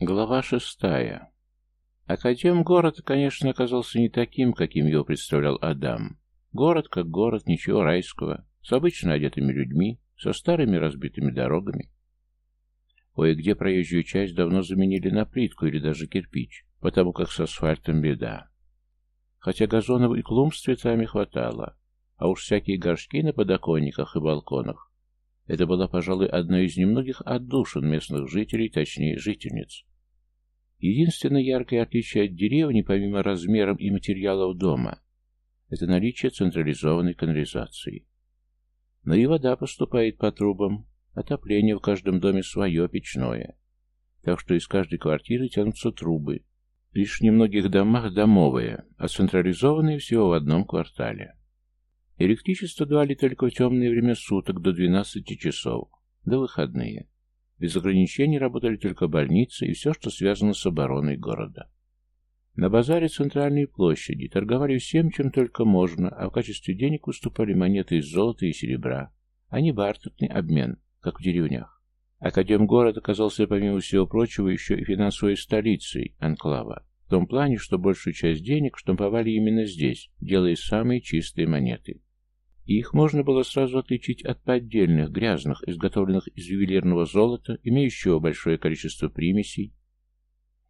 Глава шестая. Академгород, конечно, оказался не таким, каким его представлял Адам. Город как город, ничего райского, с обычно одетыми людьми, со старыми разбитыми дорогами. Кое-где проезжую часть давно заменили на плитку или даже кирпич, потому как с асфальтом беда. Хотя газонов и клумб с цветами хватало, а уж всякие горшки на подоконниках и балконах. Это была, пожалуй, одна из немногих отдушин местных жителей, точнее, жительниц. Единственное яркое отличие от деревни, помимо размеров и материалов дома, это наличие централизованной канализации. Но и вода поступает по трубам, отопление в каждом доме свое, печное. Так что из каждой квартиры тянутся трубы. Лишь в немногих домах домовые, а централизованные всего в одном квартале. Электричество давали только в темное время суток до 12 часов, до выходные. Без ограничений работали только больницы и все, что связано с обороной города. На базаре центральной площади торговали всем, чем только можно, а в качестве денег выступали монеты из золота и серебра, а не бартерный обмен, как в деревнях. Академгород оказался, помимо всего прочего, еще и финансовой столицей анклава, в том плане, что большую часть денег штамповали именно здесь, делая самые чистые монеты. И их можно было сразу отличить от поддельных, грязных, изготовленных из ювелирного золота, имеющего большое количество примесей,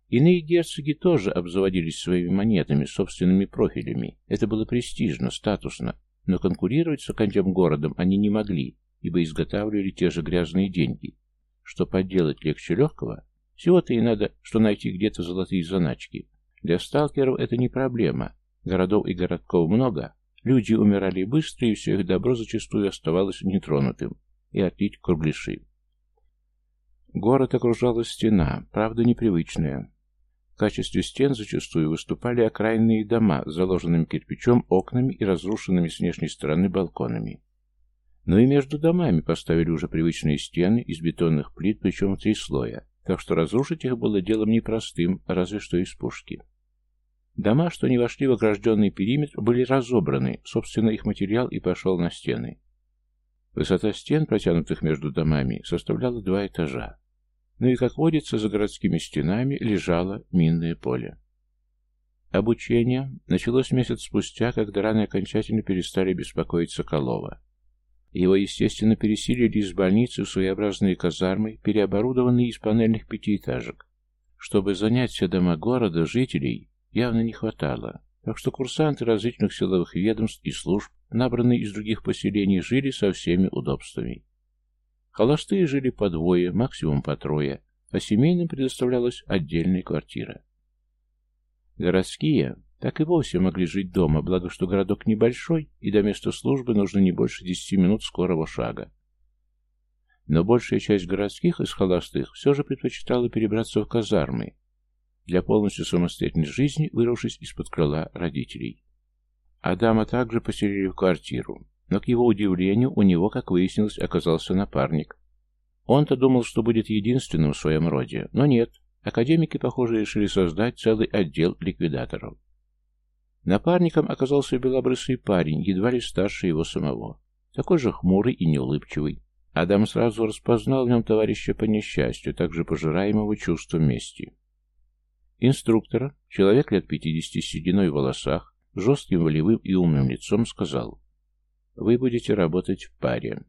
Иные герцоги тоже обзаводились своими монетами, собственными профилями. Это было престижно, статусно, но конкурировать с оконтем городом они не могли, ибо изготавливали те же грязные деньги. Что подделать легче легкого? Всего-то и надо, что найти где-то золотые заначки. Для сталкеров это не проблема. Городов и городков много. Люди умирали быстро, и все их добро зачастую оставалось нетронутым. И отлить кругляши. Город окружала стена, правда непривычная. В качестве стен зачастую выступали окраинные дома с заложенным кирпичом, окнами и разрушенными с внешней стороны балконами. Но и между домами поставили уже привычные стены из бетонных плит, причем в три слоя, так что разрушить их было делом непростым, разве что из пушки. Дома, что не вошли в огражденный периметр, были разобраны, собственно, их материал и пошел на стены. Высота стен, протянутых между домами, составляла два этажа. Ну и, как водится, за городскими стенами лежало минное поле. Обучение началось месяц спустя, когда раны окончательно перестали беспокоить Соколова. Его, естественно, переселили из больницы в своеобразные казармы, переоборудованные из панельных пятиэтажек. Чтобы занять все дома города, жителей явно не хватало, так что курсанты различных силовых ведомств и служб, набранные из других поселений, жили со всеми удобствами. Холостые жили по двое, максимум по трое, а семейным предоставлялась отдельная квартира. Городские так и вовсе могли жить дома, благо что городок небольшой, и до места службы нужно не больше десяти минут скорого шага. Но большая часть городских из холостых все же предпочитала перебраться в казармы для полностью самостоятельной жизни, вырвавшись из-под крыла родителей. Адама также поселили в квартиру. Но, к его удивлению, у него, как выяснилось, оказался напарник. Он-то думал, что будет единственным в своем роде, но нет. Академики, похоже, решили создать целый отдел ликвидаторов. Напарником оказался белобрысый парень, едва ли старше его самого. Такой же хмурый и неулыбчивый. Адам сразу распознал в нем товарища по несчастью, также пожираемого чувством мести. Инструктор, человек лет пятидесяти с сединой в волосах, жестким волевым и умным лицом, сказал вы будете работать в паре.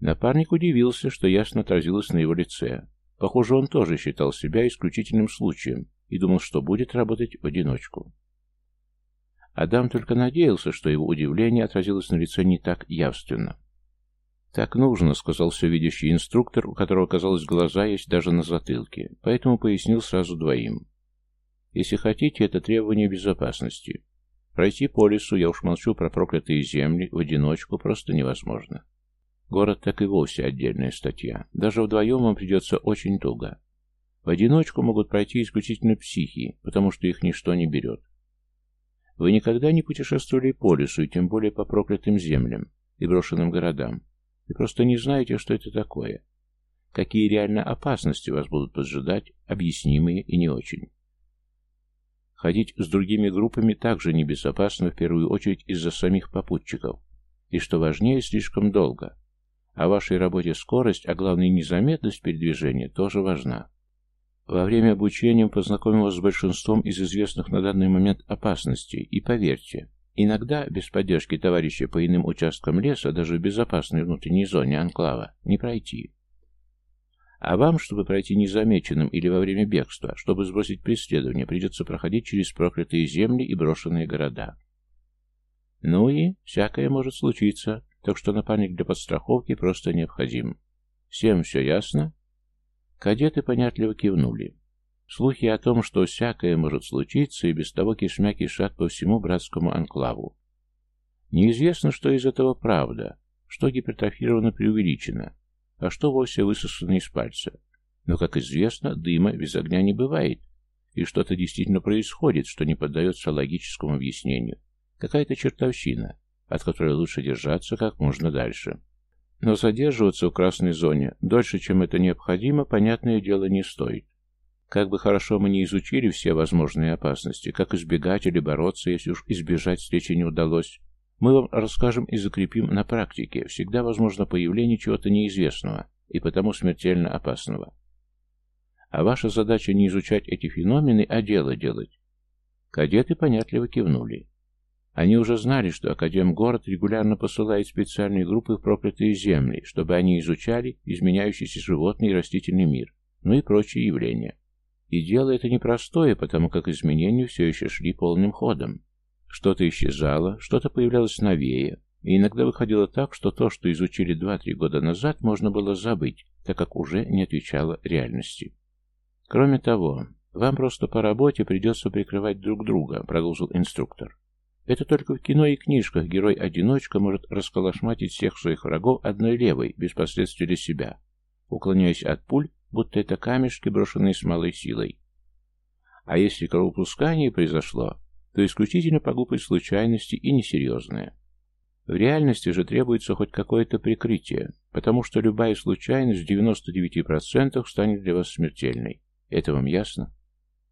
Напарник удивился, что ясно отразилось на его лице. Похоже, он тоже считал себя исключительным случаем и думал, что будет работать в одиночку. Адам только надеялся, что его удивление отразилось на лице не так явственно. «Так нужно», — сказал все видящий инструктор, у которого, казалось, глаза есть даже на затылке, поэтому пояснил сразу двоим. «Если хотите, это требование безопасности. Пройти по лесу, я уж молчу про проклятые земли, в одиночку просто невозможно. Город так и вовсе отдельная статья. Даже вдвоем вам придется очень туго. В одиночку могут пройти исключительно психи, потому что их ничто не берет. Вы никогда не путешествовали по лесу, и тем более по проклятым землям и брошенным городам. Вы просто не знаете, что это такое. Какие реально опасности вас будут поджидать, объяснимые и не очень. Ходить с другими группами также небезопасно, в первую очередь из-за самих попутчиков. И что важнее, слишком долго. А вашей работе скорость, а главное незаметность передвижения тоже важна. Во время обучения познакомил вас с большинством из известных на данный момент опасностей, и поверьте, иногда без поддержки товарища по иным участкам леса, даже в безопасной внутренней зоне анклава, не пройти. А вам, чтобы пройти незамеченным или во время бегства, чтобы сбросить преследование, придется проходить через проклятые земли и брошенные города. Ну и всякое может случиться, так что напарник для подстраховки просто необходим. Всем все ясно? Кадеты понятливо кивнули. Слухи о том, что всякое может случиться, и без того кишмя кишат по всему братскому анклаву. Неизвестно, что из этого правда, что гипертрофировано преувеличено, а что вовсе высосано из пальца. Но, как известно, дыма без огня не бывает, и что-то действительно происходит, что не поддается логическому объяснению. Какая-то чертовщина, от которой лучше держаться как можно дальше. Но задерживаться в красной зоне дольше, чем это необходимо, понятное дело, не стоит. Как бы хорошо мы не изучили все возможные опасности, как избегать или бороться, если уж избежать встречи не удалось, мы вам расскажем и закрепим на практике. Всегда возможно появление чего-то неизвестного и потому смертельно опасного. А ваша задача не изучать эти феномены, а дело делать. Кадеты понятливо кивнули. Они уже знали, что Академгород регулярно посылает специальные группы в проклятые земли, чтобы они изучали изменяющийся животный и растительный мир, ну и прочие явления. И дело это непростое, потому как изменения все еще шли полным ходом. Что-то исчезало, что-то появлялось новее, и иногда выходило так, что то, что изучили 2-3 года назад, можно было забыть, так как уже не отвечало реальности. Кроме того, вам просто по работе придется прикрывать друг друга, продолжил инструктор. Это только в кино и книжках герой-одиночка может расколошматить всех своих врагов одной левой, без последствий для себя, уклоняясь от пуль, будто это камешки, брошенные с малой силой. А если кровопускание произошло, то исключительно по глупой случайности и несерьезное. В реальности же требуется хоть какое-то прикрытие, потому что любая случайность в 99% станет для вас смертельной. Это вам ясно?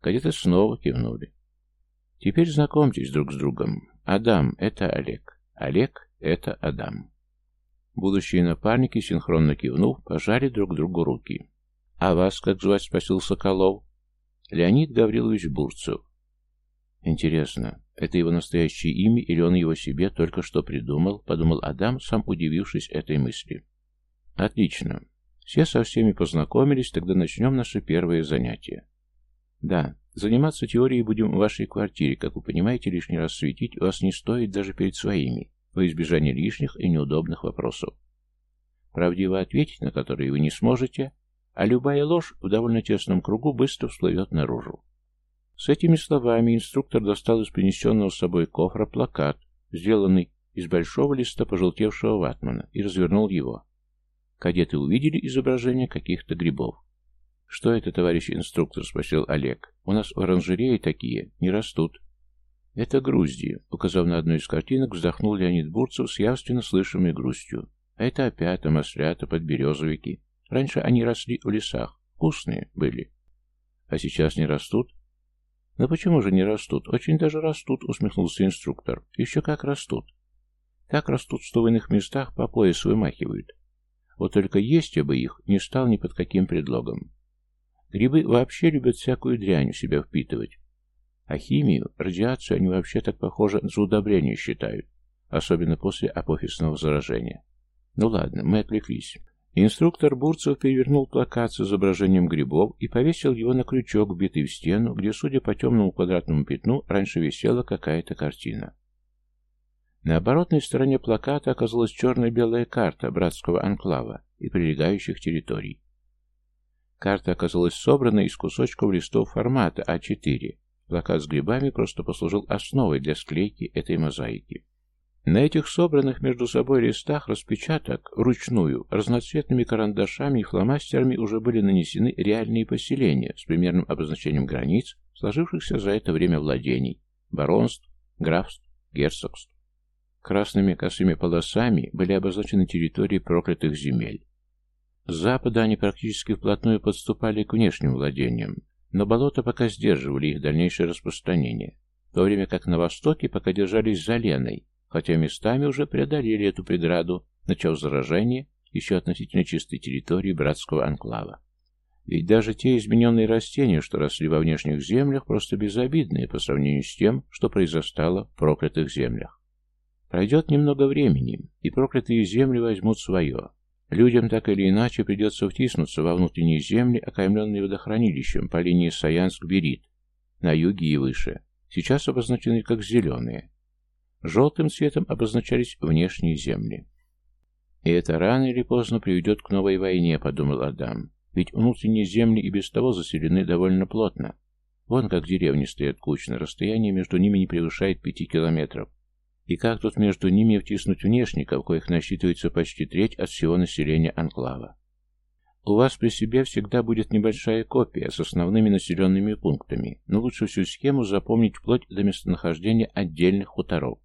Кадеты снова кивнули. Теперь знакомьтесь друг с другом. Адам — это Олег. Олег — это Адам. Будущие напарники, синхронно кивнув, пожали друг другу руки. «А вас как звать?» — спросил Соколов. «Леонид Гаврилович Бурцев». «Интересно, это его настоящее имя или он его себе только что придумал?» — подумал Адам, сам удивившись этой мысли. «Отлично. Все со всеми познакомились, тогда начнем наше первое занятие». «Да, Заниматься теорией будем в вашей квартире. Как вы понимаете, лишний раз светить вас не стоит даже перед своими, во избежание лишних и неудобных вопросов. Правдиво ответить на которые вы не сможете, а любая ложь в довольно тесном кругу быстро всплывет наружу. С этими словами инструктор достал из принесенного с собой кофра плакат, сделанный из большого листа пожелтевшего ватмана, и развернул его. Кадеты увидели изображение каких-то грибов. «Что это, товарищ инструктор?» — спросил Олег. «У нас в оранжерее такие не растут». «Это грузди», — указав на одну из картинок, вздохнул Леонид Бурцев с явственно слышимой грустью. «А это опята, маслята, подберезовики. Раньше они росли в лесах. Вкусные были. А сейчас не растут?» «Но почему же не растут? Очень даже растут», — усмехнулся инструктор. «Еще как растут. Так растут, что в иных местах по пояс вымахивают. Вот только есть я бы их не стал ни под каким предлогом. Грибы вообще любят всякую дрянь в себя впитывать. А химию, радиацию они вообще так, похоже, за удобрение считают. Особенно после апофисного заражения. Ну ладно, мы отвлеклись. Инструктор Бурцев перевернул плакат с изображением грибов и повесил его на крючок, вбитый в стену, где, судя по темному квадратному пятну, раньше висела какая-то картина. На оборотной стороне плаката оказалась черно-белая карта братского анклава и прилегающих территорий. Карта оказалась собрана из кусочков листов формата А4. Плакат с грибами просто послужил основой для склейки этой мозаики. На этих собранных между собой листах распечаток вручную разноцветными карандашами и фломастерами уже были нанесены реальные поселения с примерным обозначением границ, сложившихся за это время владений, баронств, графств, герцогств. Красными косыми полосами были обозначены территории проклятых земель. С запада они практически вплотную подступали к внешним владениям, но болота пока сдерживали их дальнейшее распространение, в то время как на востоке пока держались за Леной, хотя местами уже преодолели эту преграду, начав заражение еще относительно чистой территории братского анклава. Ведь даже те измененные растения, что росли во внешних землях, просто безобидные по сравнению с тем, что произостало в проклятых землях. Пройдет немного времени, и проклятые земли возьмут свое. Людям так или иначе придется втиснуться во внутренние земли, окаймленные водохранилищем по линии Саянск-Берит, на юге и выше. Сейчас обозначены как зеленые. Желтым цветом обозначались внешние земли. И это рано или поздно приведет к новой войне, подумал Адам. Ведь внутренние земли и без того заселены довольно плотно. Вон как деревни стоят кучно, расстояние между ними не превышает пяти километров. И как тут между ними втиснуть внешников, коих насчитывается почти треть от всего населения анклава? У вас при себе всегда будет небольшая копия с основными населенными пунктами, но лучше всю схему запомнить вплоть до местонахождения отдельных хуторов.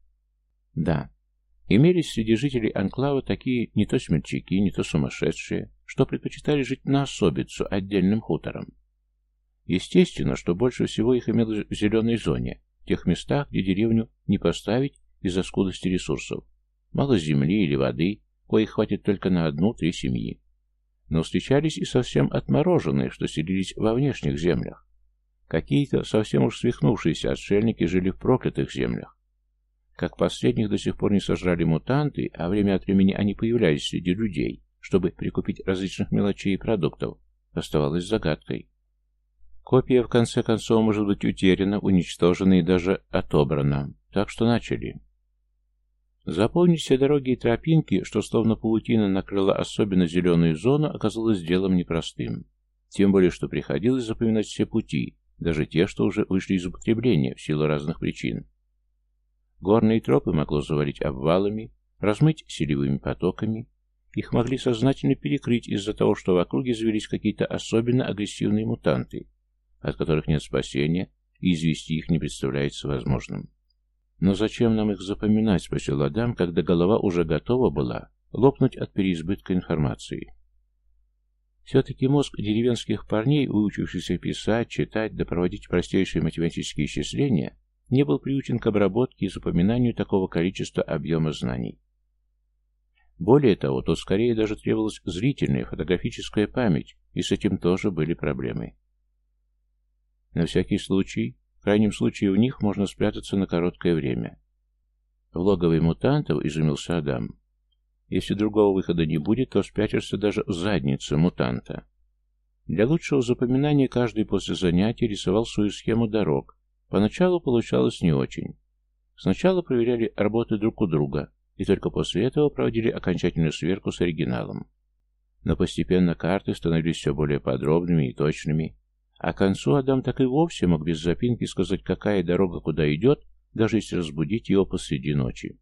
Да, имелись среди жителей анклава такие не то смельчаки, не то сумасшедшие, что предпочитали жить на особицу отдельным хутором. Естественно, что больше всего их имелось в зеленой зоне, в тех местах, где деревню не поставить из-за скудости ресурсов. Мало земли или воды, коих хватит только на одну-три семьи. Но встречались и совсем отмороженные, что селились во внешних землях. Какие-то совсем уж свихнувшиеся отшельники жили в проклятых землях. Как последних до сих пор не сожрали мутанты, а время от времени они появлялись среди людей, чтобы прикупить различных мелочей и продуктов, оставалось загадкой. Копия, в конце концов, может быть утеряна, уничтожена и даже отобрана. Так что начали. Запомнить все дороги и тропинки, что словно паутина накрыла особенно зеленую зону, оказалось делом непростым. Тем более, что приходилось запоминать все пути, даже те, что уже вышли из употребления в силу разных причин. Горные тропы могло завалить обвалами, размыть селевыми потоками. Их могли сознательно перекрыть из-за того, что в округе завелись какие-то особенно агрессивные мутанты, от которых нет спасения, и извести их не представляется возможным. «Но зачем нам их запоминать?» — спросил Адам, когда голова уже готова была лопнуть от переизбытка информации. Все-таки мозг деревенских парней, выучившихся писать, читать да проводить простейшие математические исчисления, не был приучен к обработке и запоминанию такого количества объема знаний. Более того, тут скорее даже требовалась зрительная фотографическая память, и с этим тоже были проблемы. На всякий случай в крайнем случае у них можно спрятаться на короткое время. В логовой мутантов изумился Адам. Если другого выхода не будет, то спрячешься даже в заднице мутанта. Для лучшего запоминания каждый после занятий рисовал свою схему дорог. Поначалу получалось не очень. Сначала проверяли работы друг у друга, и только после этого проводили окончательную сверку с оригиналом. Но постепенно карты становились все более подробными и точными, а к концу Адам так и вовсе мог без запинки сказать, какая дорога куда идет, даже если разбудить его посреди ночи.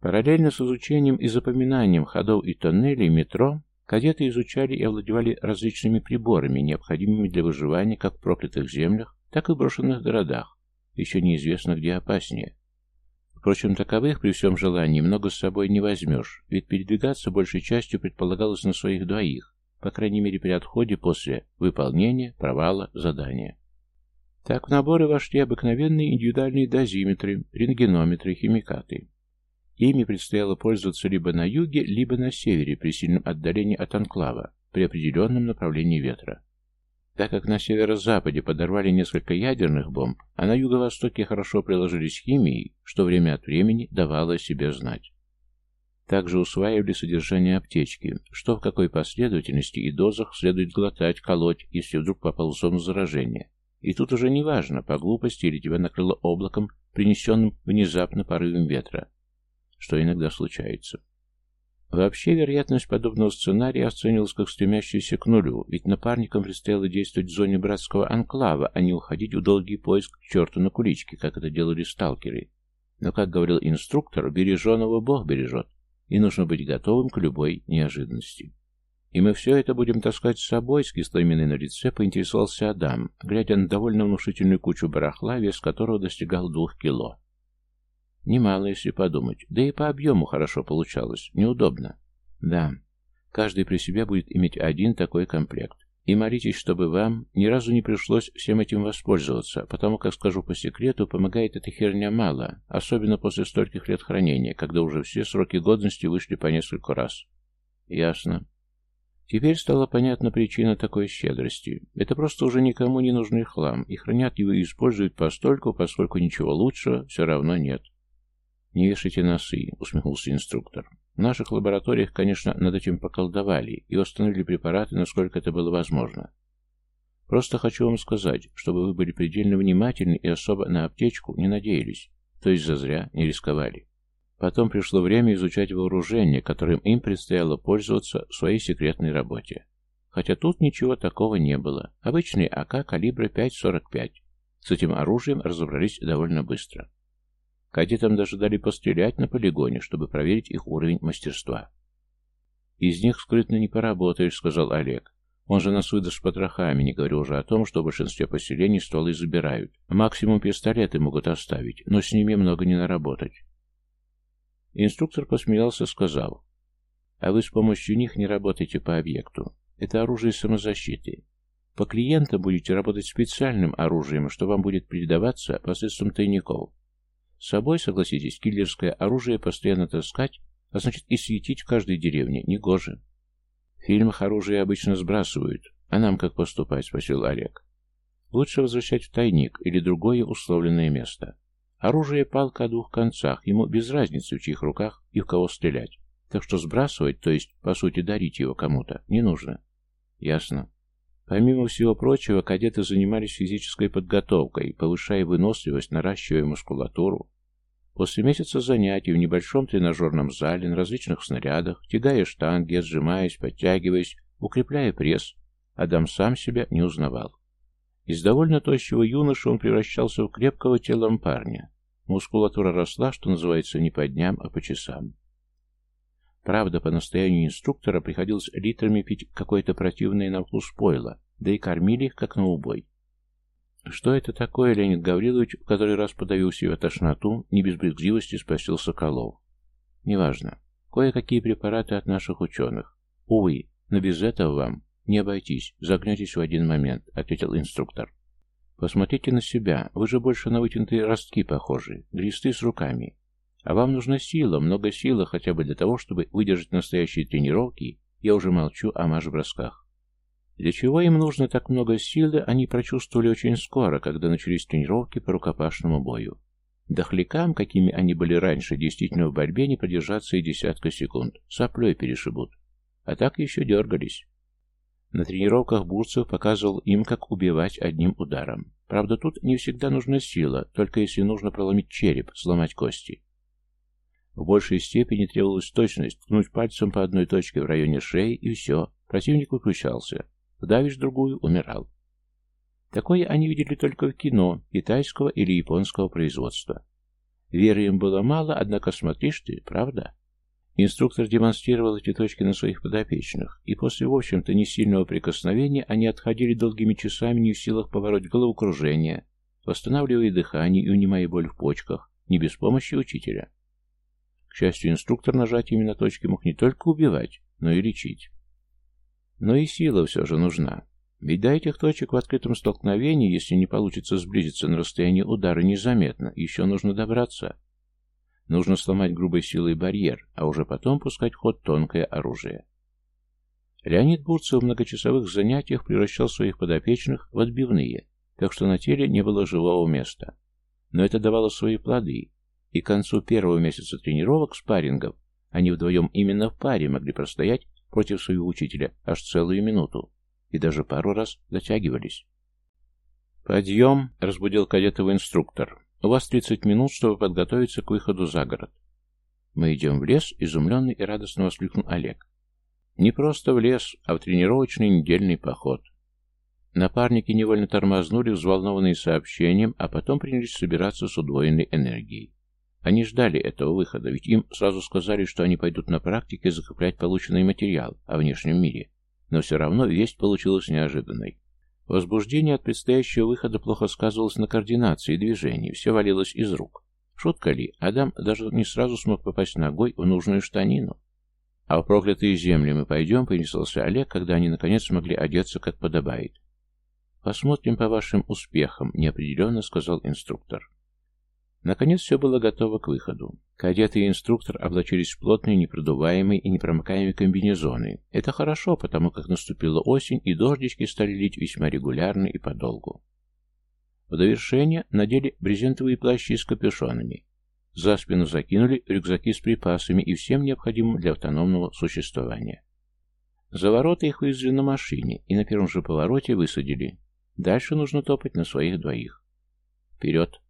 Параллельно с изучением и запоминанием ходов и тоннелей метро, кадеты изучали и овладевали различными приборами, необходимыми для выживания как в проклятых землях, так и в брошенных городах, еще неизвестно где опаснее. Впрочем, таковых при всем желании много с собой не возьмешь, ведь передвигаться большей частью предполагалось на своих двоих, по крайней мере при отходе после выполнения провала задания. Так в наборы вошли обыкновенные индивидуальные дозиметры, рентгенометры, химикаты. Ими предстояло пользоваться либо на юге, либо на севере при сильном отдалении от анклава, при определенном направлении ветра. Так как на северо-западе подорвали несколько ядерных бомб, а на юго-востоке хорошо приложились химией, что время от времени давало о себе знать. Также усваивали содержание аптечки, что в какой последовательности и дозах следует глотать, колоть, если вдруг попал в зону заражения. И тут уже не важно, по глупости или тебя накрыло облаком, принесенным внезапно порывом ветра, что иногда случается. Вообще, вероятность подобного сценария оценивалась как стремящаяся к нулю, ведь напарникам предстояло действовать в зоне братского анклава, а не уходить в долгий поиск к черту на куличке, как это делали сталкеры. Но, как говорил инструктор, береженого Бог бережет и нужно быть готовым к любой неожиданности. «И мы все это будем таскать с собой?» С кислой на лице поинтересовался Адам, глядя на довольно внушительную кучу барахла, вес которого достигал двух кило. Немало, если подумать. Да и по объему хорошо получалось. Неудобно. Да, каждый при себе будет иметь один такой комплект. И молитесь, чтобы вам ни разу не пришлось всем этим воспользоваться, потому как, скажу по секрету, помогает эта херня мало, особенно после стольких лет хранения, когда уже все сроки годности вышли по нескольку раз. Ясно. Теперь стала понятна причина такой щедрости. Это просто уже никому не нужный хлам, и хранят его и используют постольку, поскольку ничего лучшего все равно нет. «Не вешайте носы», — усмехнулся инструктор. «В наших лабораториях, конечно, над этим поколдовали и восстановили препараты, насколько это было возможно. Просто хочу вам сказать, чтобы вы были предельно внимательны и особо на аптечку не надеялись, то есть зазря не рисковали. Потом пришло время изучать вооружение, которым им предстояло пользоваться в своей секретной работе. Хотя тут ничего такого не было. Обычный АК калибра 5.45. С этим оружием разобрались довольно быстро. Кадетам даже дали пострелять на полигоне, чтобы проверить их уровень мастерства. «Из них скрытно не поработаешь», — сказал Олег. Он же нас выдаст потрохами, не говорю уже о том, что в большинстве поселений стволы забирают. Максимум пистолеты могут оставить, но с ними много не наработать. Инструктор посмеялся, сказал, «А вы с помощью них не работаете по объекту. Это оружие самозащиты. По клиентам будете работать специальным оружием, что вам будет передаваться посредством тайников. С собой, согласитесь, киллерское оружие постоянно таскать, а значит и светить в каждой деревне, негоже. В фильмах оружие обычно сбрасывают. А нам как поступать? Спросил Олег. Лучше возвращать в тайник или другое условленное место. Оружие палка о двух концах, ему без разницы, в чьих руках и в кого стрелять. Так что сбрасывать, то есть, по сути, дарить его кому-то, не нужно. Ясно. Помимо всего прочего, кадеты занимались физической подготовкой, повышая выносливость, наращивая мускулатуру, После месяца занятий в небольшом тренажерном зале на различных снарядах, тягая штанги, отжимаясь, подтягиваясь, укрепляя пресс, Адам сам себя не узнавал. Из довольно тощего юноши он превращался в крепкого телом парня. Мускулатура росла, что называется, не по дням, а по часам. Правда, по настоянию инструктора приходилось литрами пить какое-то противное на вкус пойло, да и кормили их как на убой. «Что это такое, Леонид Гаврилович, в который раз подавил себе тошноту, не без брезгливости спросил Соколов. «Неважно. Кое-какие препараты от наших ученых. Увы, но без этого вам не обойтись, загнетесь в один момент», — ответил инструктор. «Посмотрите на себя, вы же больше на вытянутые ростки похожи, глисты с руками. А вам нужна сила, много силы хотя бы для того, чтобы выдержать настоящие тренировки, я уже молчу о маш-бросках. Для чего им нужно так много силы, они прочувствовали очень скоро, когда начались тренировки по рукопашному бою. Дохлякам, какими они были раньше, действительно в борьбе не продержаться и десятка секунд. Соплей перешибут. А так еще дергались. На тренировках Бурцев показывал им, как убивать одним ударом. Правда, тут не всегда нужна сила, только если нужно проломить череп, сломать кости. В большей степени требовалась точность, ткнуть пальцем по одной точке в районе шеи, и все, противник выключался. Вдавишь другую — умирал. Такое они видели только в кино, китайского или японского производства. Веры им было мало, однако смотришь ты, правда? Инструктор демонстрировал эти точки на своих подопечных, и после, в общем-то, несильного прикосновения они отходили долгими часами не в силах побороть головокружение, восстанавливая дыхание и унимая боль в почках, не без помощи учителя. К счастью, инструктор нажатиями на точки мог не только убивать, но и лечить. Но и сила все же нужна. Ведь до этих точек в открытом столкновении, если не получится сблизиться на расстоянии удара незаметно, еще нужно добраться. Нужно сломать грубой силой барьер, а уже потом пускать в ход тонкое оружие. Леонид Бурцев в многочасовых занятиях превращал своих подопечных в отбивные, так что на теле не было живого места. Но это давало свои плоды, и к концу первого месяца тренировок спаррингов они вдвоем именно в паре могли простоять против своего учителя аж целую минуту и даже пару раз дотягивались. «Подъем!» — разбудил кадетов инструктор. «У вас 30 минут, чтобы подготовиться к выходу за город». «Мы идем в лес», — изумленный и радостно воскликнул Олег. «Не просто в лес, а в тренировочный недельный поход». Напарники невольно тормознули, взволнованные сообщением, а потом принялись собираться с удвоенной энергией. Они ждали этого выхода, ведь им сразу сказали, что они пойдут на практике закреплять полученный материал о внешнем мире. Но все равно весть получилась неожиданной. Возбуждение от предстоящего выхода плохо сказывалось на координации движений, все валилось из рук. Шутка ли, Адам даже не сразу смог попасть ногой в нужную штанину. «А в проклятые земли мы пойдем», — понеслался Олег, когда они наконец смогли одеться, как подобает. «Посмотрим по вашим успехам», — неопределенно сказал инструктор. Наконец все было готово к выходу. Кадеты и инструктор облачились в плотные, непродуваемые и непромокаемые комбинезоны. Это хорошо, потому как наступила осень, и дождички стали лить весьма регулярно и подолгу. В довершение надели брезентовые плащи с капюшонами. За спину закинули рюкзаки с припасами и всем необходимым для автономного существования. За ворота их вывезли на машине и на первом же повороте высадили. Дальше нужно топать на своих двоих. Вперед!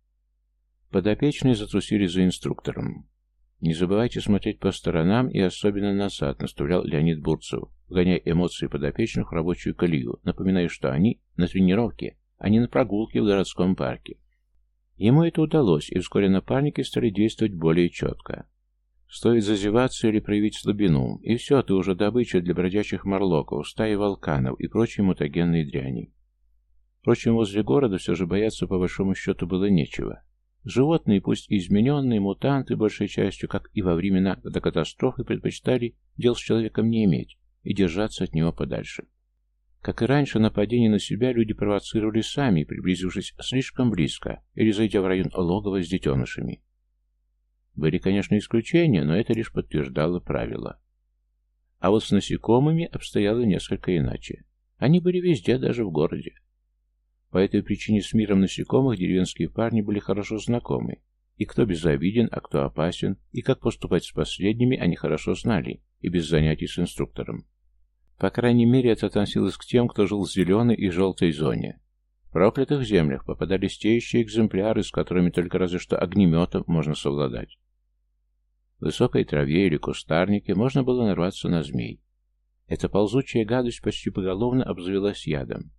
Подопечные затрусили за инструктором. «Не забывайте смотреть по сторонам и особенно назад», — наставлял Леонид Бурцев, гоняя эмоции подопечных в рабочую колею, напоминая, что они на тренировке, а не на прогулке в городском парке. Ему это удалось, и вскоре напарники стали действовать более четко. Стоит зазеваться или проявить слабину, и все, ты уже добыча для бродячих морлоков, стаи волканов и прочей мутагенной дряни. Впрочем, возле города все же бояться по большому счету было нечего. Животные, пусть и измененные, мутанты, большей частью, как и во времена до катастрофы, предпочитали дел с человеком не иметь и держаться от него подальше. Как и раньше, нападение на себя люди провоцировали сами, приблизившись слишком близко или зайдя в район логова с детенышами. Были, конечно, исключения, но это лишь подтверждало правило. А вот с насекомыми обстояло несколько иначе. Они были везде, даже в городе. По этой причине с миром насекомых деревенские парни были хорошо знакомы. И кто безобиден, а кто опасен, и как поступать с последними они хорошо знали, и без занятий с инструктором. По крайней мере, это относилось к тем, кто жил в зеленой и желтой зоне. В проклятых землях попадались те еще экземпляры, с которыми только разве что огнеметом можно совладать. В высокой траве или кустарнике можно было нарваться на змей. Эта ползучая гадость почти поголовно обзавелась ядом.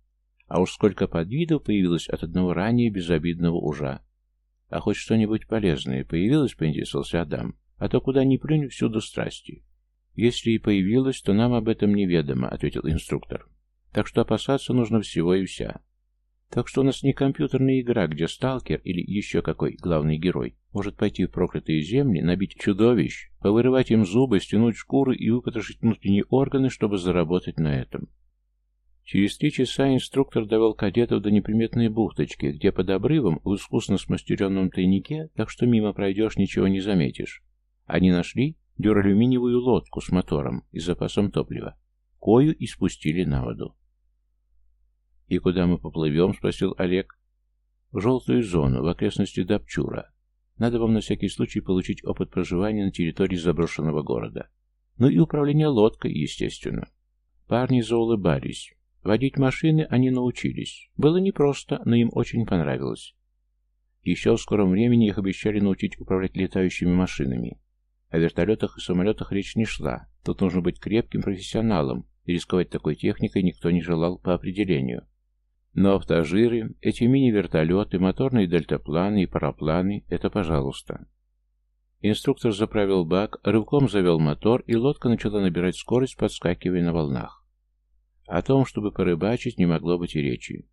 А уж сколько подвидов появилось от одного ранее безобидного ужа. А хоть что-нибудь полезное появилось, поинтересовался Адам, а то куда ни плюнь, всюду страсти. Если и появилось, то нам об этом неведомо, ответил инструктор. Так что опасаться нужно всего и вся. Так что у нас не компьютерная игра, где сталкер или еще какой главный герой может пойти в проклятые земли, набить чудовищ, повырывать им зубы, стянуть шкуры и выпотрошить внутренние органы, чтобы заработать на этом. Через три часа инструктор довел кадетов до неприметной бухточки, где под обрывом, в искусно смастеренном тайнике, так что мимо пройдешь, ничего не заметишь. Они нашли дюралюминиевую лодку с мотором и запасом топлива. Кою и спустили на воду. «И куда мы поплывем?» — спросил Олег. «В желтую зону, в окрестности Дапчура. Надо вам на всякий случай получить опыт проживания на территории заброшенного города. Ну и управление лодкой, естественно». Парни заулыбались. Водить машины они научились. Было непросто, но им очень понравилось. Еще в скором времени их обещали научить управлять летающими машинами. О вертолетах и самолетах речь не шла. Тут нужно быть крепким профессионалом, и рисковать такой техникой никто не желал по определению. Но автожиры, эти мини-вертолеты, моторные дельтапланы и парапланы — это пожалуйста. Инструктор заправил бак, рывком завел мотор, и лодка начала набирать скорость, подскакивая на волнах. О том, чтобы порыбачить, не могло быть и речи.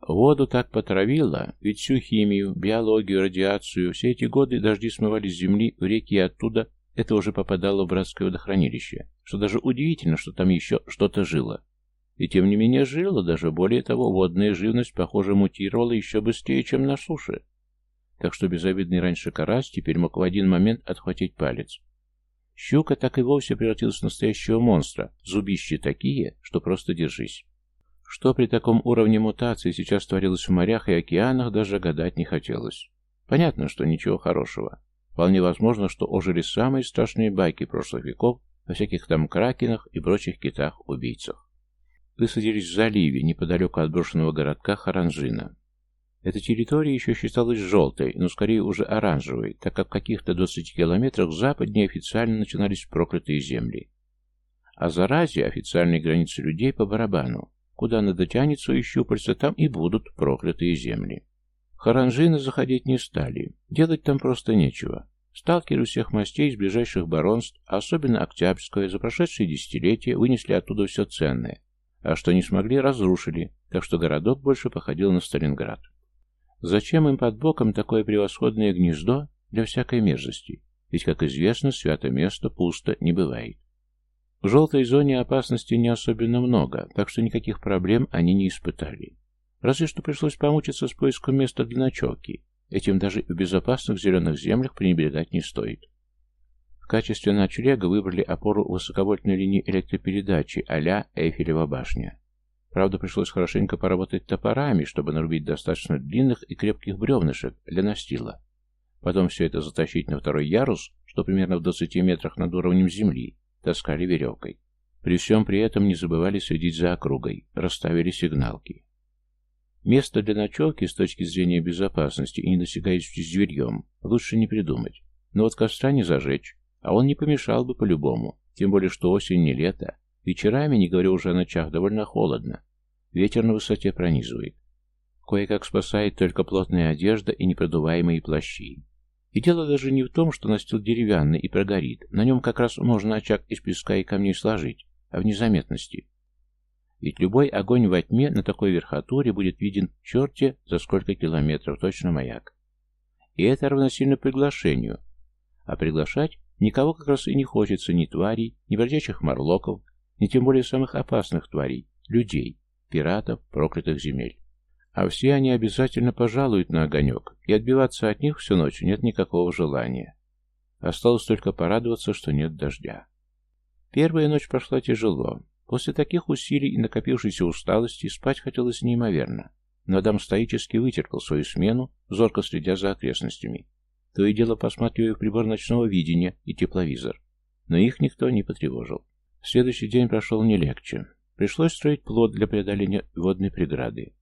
Воду так потравило, ведь всю химию, биологию, радиацию, все эти годы дожди смывали с земли в реки и оттуда это уже попадало в братское водохранилище, что даже удивительно, что там еще что-то жило. И тем не менее жило, даже более того, водная живность, похоже, мутировала еще быстрее, чем на суше. Так что безобидный раньше карась теперь мог в один момент отхватить палец. Щука так и вовсе превратилась в настоящего монстра, зубищи такие, что просто держись. Что при таком уровне мутации сейчас творилось в морях и океанах, даже гадать не хотелось. Понятно, что ничего хорошего. Вполне возможно, что ожили самые страшные байки прошлых веков о всяких там кракенах и прочих китах-убийцах. Высадились в заливе, неподалеку от брошенного городка Харанжина. Эта территория еще считалась желтой, но скорее уже оранжевой, так как в каких-то 20 километрах западнее официально начинались проклятые земли. А заразе официальные границы людей по барабану. Куда она дотянется и щупальца, там и будут проклятые земли. Харанжины заходить не стали. Делать там просто нечего. Сталкеры всех мастей из ближайших баронств, особенно Октябрьское, за прошедшие десятилетия вынесли оттуда все ценное. А что не смогли, разрушили, так что городок больше походил на Сталинград. Зачем им под боком такое превосходное гнездо для всякой мерзости? Ведь, как известно, свято место пусто не бывает. В желтой зоне опасности не особенно много, так что никаких проблем они не испытали. Разве что пришлось помучиться с поиском места для ночевки. Этим даже в безопасных зеленых землях пренебрегать не стоит. В качестве ночлега выбрали опору высоковольтной линии электропередачи а-ля Эйфелева башня. Правда, пришлось хорошенько поработать топорами, чтобы нарубить достаточно длинных и крепких бревнышек для настила. Потом все это затащить на второй ярус, что примерно в 20 метрах над уровнем земли, таскали веревкой. При всем при этом не забывали следить за округой, расставили сигналки. Место для ночевки с точки зрения безопасности и недосягаемости зверьем лучше не придумать. Но вот костра не зажечь, а он не помешал бы по-любому, тем более что осень не лето. Вечерами, не говоря уже о ночах, довольно холодно. Ветер на высоте пронизывает. Кое-как спасает только плотная одежда и непродуваемые плащи. И дело даже не в том, что настил деревянный и прогорит, на нем как раз можно очаг из песка и камней сложить, а в незаметности. Ведь любой огонь во тьме на такой верхотуре будет виден в черте за сколько километров, точно маяк. И это равносильно приглашению. А приглашать никого как раз и не хочется ни тварей, ни бродячих морлоков, ни тем более самых опасных тварей, людей, пиратов, проклятых земель. А все они обязательно пожалуют на огонек, и отбиваться от них всю ночь нет никакого желания. Осталось только порадоваться, что нет дождя. Первая ночь прошла тяжело. После таких усилий и накопившейся усталости спать хотелось неимоверно. Но Адам стоически вытерпел свою смену, зорко следя за окрестностями. То и дело посматривая прибор ночного видения и тепловизор. Но их никто не потревожил. Следующий день прошел не легче. Пришлось строить плод для преодоления водной преграды.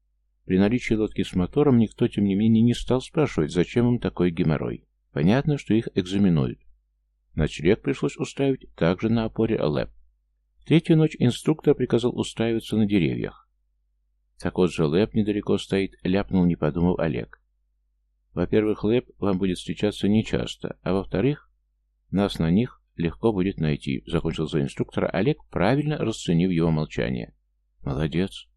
При наличии лодки с мотором никто, тем не менее, не стал спрашивать, зачем им такой геморрой. Понятно, что их экзаменуют. Ночлег пришлось устраивать также на опоре ЛЭП. Третью ночь инструктор приказал устраиваться на деревьях. Так вот же ЛЭП недалеко стоит, ляпнул, не подумав Олег. Во-первых, ЛЭП вам будет встречаться нечасто, а во-вторых, нас на них легко будет найти, закончил за инструктора Олег, правильно расценив его молчание. Молодец.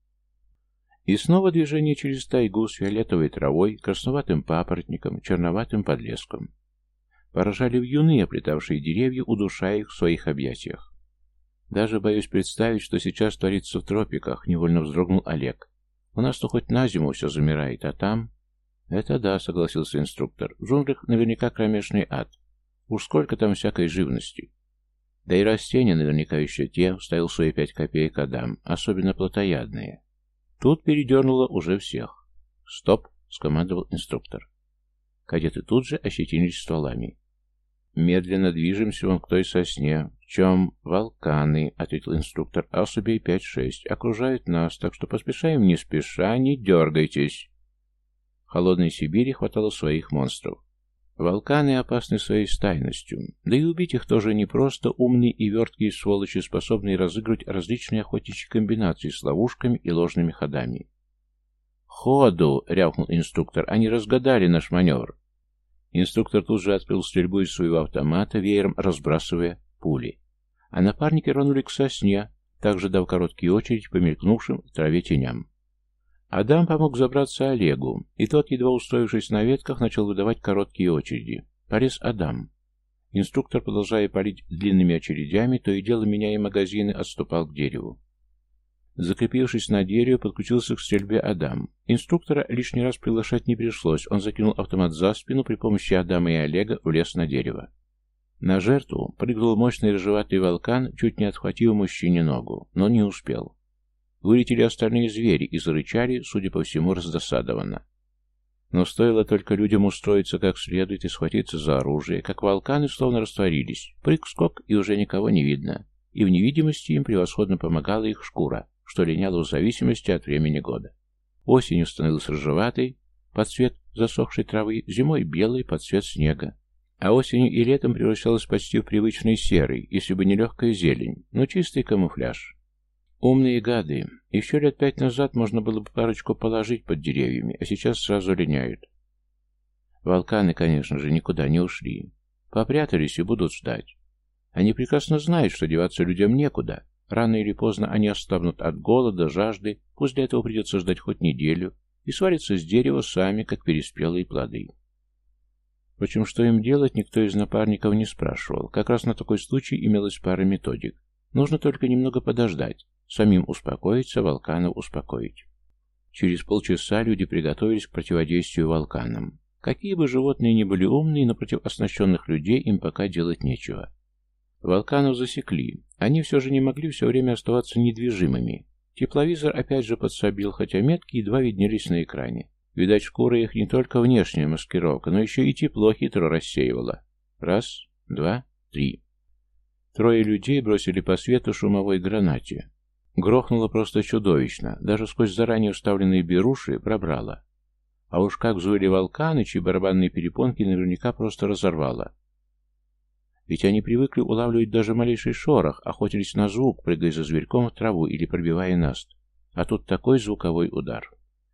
И снова движение через тайгу с фиолетовой травой, красноватым папоротником, черноватым подлеском. Поражали вьюны, оплетавшие деревья, удушая их в своих объятиях. Даже боюсь представить, что сейчас творится в тропиках, невольно вздрогнул Олег. У нас-то хоть на зиму все замирает, а там... Это да, согласился инструктор. В джунглях наверняка кромешный ад. Уж сколько там всякой живности. Да и растения наверняка еще те, вставил свои пять копеек Адам, особенно плотоядные. Тут передернуло уже всех. «Стоп!» — скомандовал инструктор. Кадеты тут же ощетинились стволами. «Медленно движемся вон к той сосне. В чем волканы?» — ответил инструктор. «Особей пять-шесть. Окружают нас, так что поспешаем не спеша, не дергайтесь». В холодной Сибири хватало своих монстров. Волканы опасны своей стайностью, да и убить их тоже непросто, умные и верткие сволочи, способные разыгрывать различные охотничьи комбинации с ловушками и ложными ходами. «Ходу!» — рявкнул инструктор. «Они разгадали наш маневр!» Инструктор тут же открыл стрельбу из своего автомата, веером разбрасывая пули. А напарники рванули к сосне, также дав короткие очередь по мелькнувшим траве теням. Адам помог забраться Олегу, и тот, едва устроившись на ветках, начал выдавать короткие очереди. Полез Адам. Инструктор, продолжая палить длинными очередями, то и дело, меняя магазины, отступал к дереву. Закрепившись на дереве, подключился к стрельбе Адам. Инструктора лишний раз приглашать не пришлось, он закинул автомат за спину, при помощи Адама и Олега влез на дерево. На жертву прыгнул мощный рыжеватый волкан, чуть не отхватив мужчине ногу, но не успел. Вылетели остальные звери и зарычали, судя по всему, раздосадованно. Но стоило только людям устроиться как следует и схватиться за оружие, как волканы словно растворились. Прыг-скок, и уже никого не видно. И в невидимости им превосходно помогала их шкура, что линяло в зависимости от времени года. Осенью становилась рыжеватой, под цвет засохшей травы, зимой белой, под цвет снега. А осенью и летом превращалась почти в привычный серый, если бы не легкая зелень, но чистый камуфляж. Умные гады. Еще лет пять назад можно было бы парочку положить под деревьями, а сейчас сразу линяют. Волканы, конечно же, никуда не ушли. Попрятались и будут ждать. Они прекрасно знают, что деваться людям некуда. Рано или поздно они останут от голода, жажды, пусть для этого придется ждать хоть неделю, и сварятся с дерева сами, как переспелые плоды. Впрочем, что им делать, никто из напарников не спрашивал. Как раз на такой случай имелась пара методик. Нужно только немного подождать, Самим успокоиться, волканов успокоить. Через полчаса люди приготовились к противодействию волканам. Какие бы животные ни были умные, но против оснащенных людей им пока делать нечего. Волканов засекли. Они все же не могли все время оставаться недвижимыми. Тепловизор опять же подсобил, хотя метки едва виднелись на экране. Видать, шкура их не только внешняя маскировка, но еще и тепло хитро рассеивала. Раз, два, три. Трое людей бросили по свету шумовой гранате. Грохнуло просто чудовищно, даже сквозь заранее уставленные беруши пробрало. А уж как взвыли волканы, чьи барабанные перепонки наверняка просто разорвало. Ведь они привыкли улавливать даже малейший шорох, охотились на звук, прыгая за зверьком в траву или пробивая наст. А тут такой звуковой удар.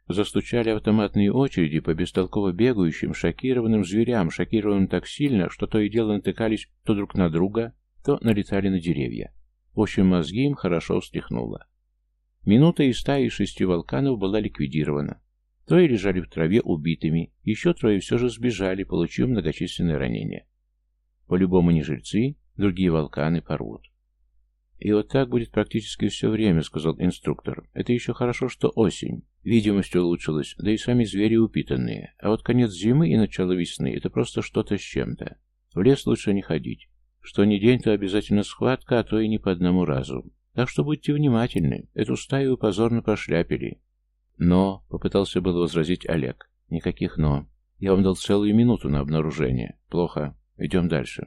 Застучали автоматные очереди по бестолково бегающим, шокированным зверям, шокированным так сильно, что то и дело натыкались то друг на друга, то налетали на деревья. В общем, мозги им хорошо встряхнуло. Минута и стая из шести волканов была ликвидирована. Трое лежали в траве убитыми, еще трое все же сбежали, получив многочисленные ранения. По-любому не жильцы, другие волканы порвут. «И вот так будет практически все время», — сказал инструктор. «Это еще хорошо, что осень. Видимость улучшилась, да и сами звери упитанные. А вот конец зимы и начало весны — это просто что-то с чем-то. В лес лучше не ходить. Что ни день, то обязательно схватка, а то и не по одному разу. Так что будьте внимательны. Эту стаю позорно прошляпили». «Но», — попытался было возразить Олег. «Никаких «но». Я вам дал целую минуту на обнаружение. Плохо. Идем дальше».